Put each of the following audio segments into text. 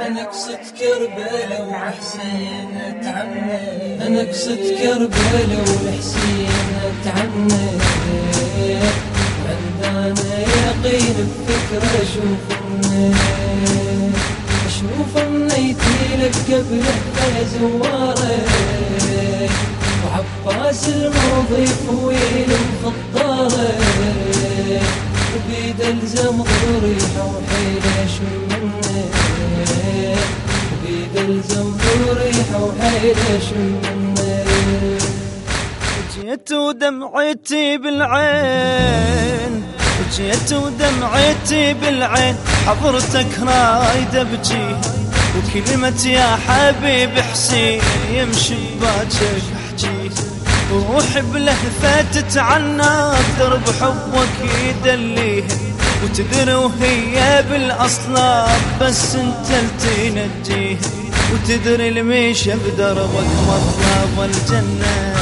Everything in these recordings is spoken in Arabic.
أنا قصة كربلاء وحسين تعني أنا قصة كربلاء والحسين تعني عندنا يقين بفكرة أشوف أشوف النيتي لك قبله يا زواره وعباس المضيف ويل مخطاره وبيد الزم ضريحه وحيله شمنه وبيد الزم ضريحه وحيله شمنه جيت ودمعتي بالعين جيت ودمعتي بالعين حضرتك رايد ابجي وكلمة يا حبيب حسين يمشي بباجك احجي وروح بلهفة تتعنى درب حبك يدليه وتدري وهي بالاصلاب بس انت تنجيه وتدري الميشة بدربك مطلب الجنة.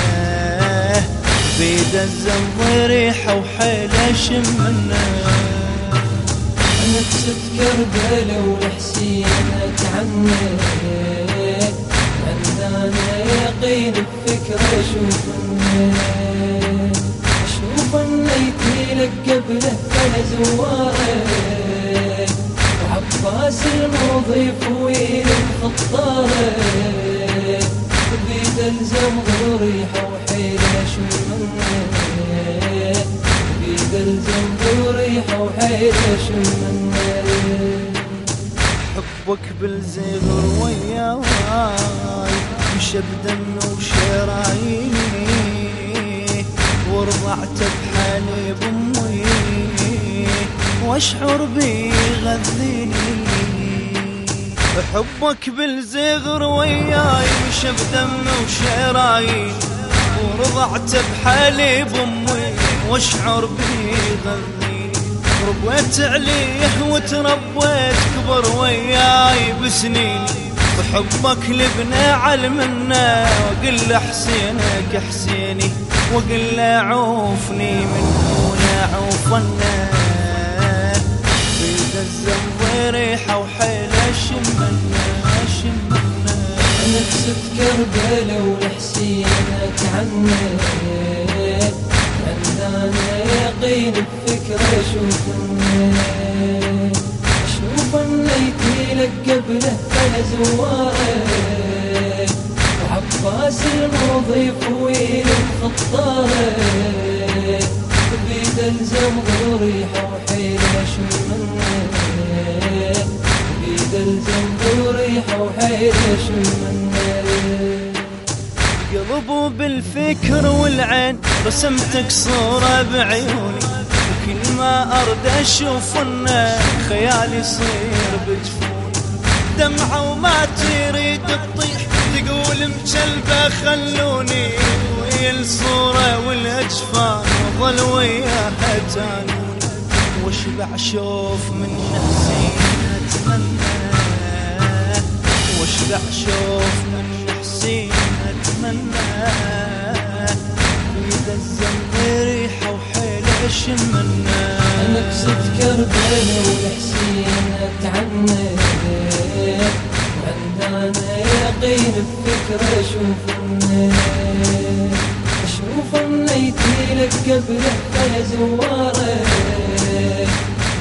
بيد الزنب ريحة وحيلة شمنا أنا قصة كربلاء والحسين تعني عندنا يقين بفكرة أشوف أشوف النيتي لك قبله كان زواره وعباس المضيف ويل خطاره بيد ألزم ضريحه وحيلة شمنه بيد ألزم ضريحه وحيلة شمنه حبك بالزغر وياي مشى بدم وشراييني ورضعت بحليب امي وأشعر بي غذيني حبك بالزغر وياي مشى بدم وشراييني ورضعت بحليب امي وأشعر بي غذيني ربيت عليه وتربيت كبر وياي بسنين وحبك لبنا علمنا وقل له حسينك حسيني وقل له عوفني من هنا عوفنا بيد الزنب ريحة وحيلة شمنا شمنا أنا قصة كربلاء والحسين تعني عندنا يقين بفكرة أشوف أشوف النيتي لك قبله كان زواره. وعباس المضيف ويل خطاره بيد الزم ضريحه وحيله شمنه بيد الزم ضريحه وحيله شمنه قلب بالفكر والعين. رسمتك صورة بعيوني وكل ما أرد أشوف خيالي يصير بجفوني. دمعة وما تريد تطيح تقول مكلبة خلوني ويا الصورة والأجفان وظل وياها تانوني واشبع شوف من حسين أتمنى؟ واشبع شوف من حسين أتمنى؟ بيد الزنب ريحه وحيله شمنا أنا قصة كربلاء والحسين تعني عندنا يقين بفكرة أشوف أشوف النيتي لك قبله يا زواره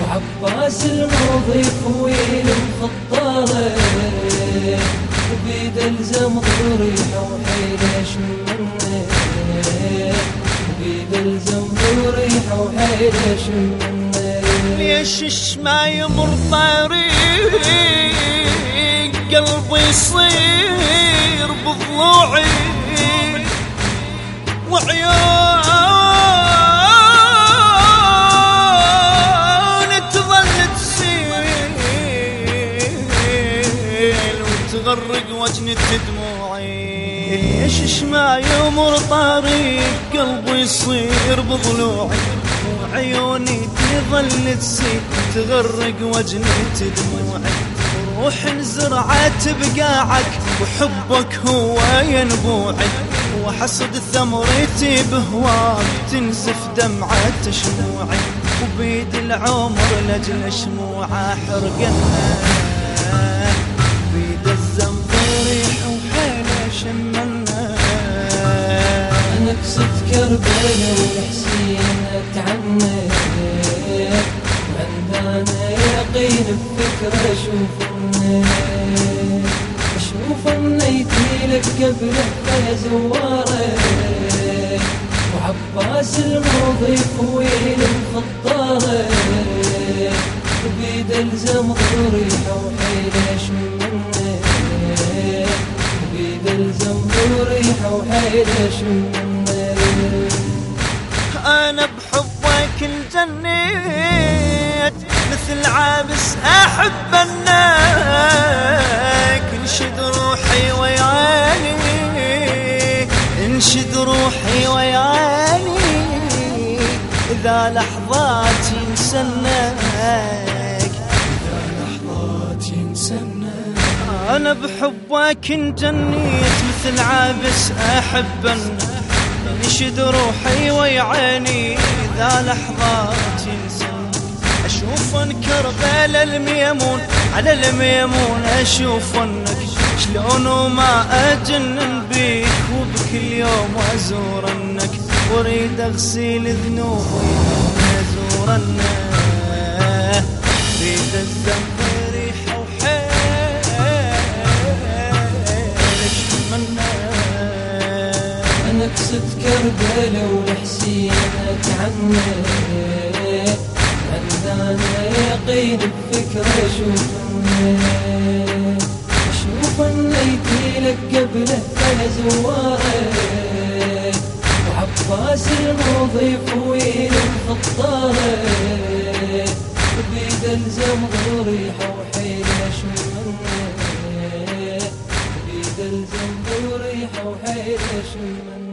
وعباس المضيف ويل مخطاره بيد الزم ضريحه وحيله بيد ليش ما يمر طريق قلبي يصير بضلوعي وعيون تظل تسيل وتغرق وجنة دموعي ليش ما يمر طريق قلبي يصير بضلوعي عيوني تظل تسيب تغرق وجني دموعي روح زرعت بقاعك وحبك هو ينبوعي وحصد ثمرتي بهواك تنزف دمعة شموعي وبيد العمر لجل شموعة حرقنا. بيد الزنبور يحو شملنا. شمنا نقصد كربنا ونحسن يقين بفكرة أشوف أشوف النيتي لك قبله يا زواره وعباس المضيف ويل مخطاره بيد ألزم ضريحه وحيله شمنه بيد ألزم ضريحه وحيله شمنه أنا بحبك الجنيت مثل عابس أحب انك انشد روحي ويعاني. انشد روحي ويعاني. إذا لحظات ينسنك لحظات ينسنك أنا بحبك انجنيت مثل عابس أحب انك انشد روحي ويعاني. ذا لحظات ينسنك أشوف انكر بال الميمون على الميمون أشوف إنك شلون وما اجنن بيك وبكل يوم أزور إنك واريد اغسل ذنوبي ازور إنك أريد الذنب ريحه وحيل منك أنا قصد عندنا يقين بفكرة أشوف النيتي لك قبله زواره وعباس المضيف ويل مخطاره بيد الزم ضريحة وحيلة شمنه بيد الزم ضريحة وحيلة شمنه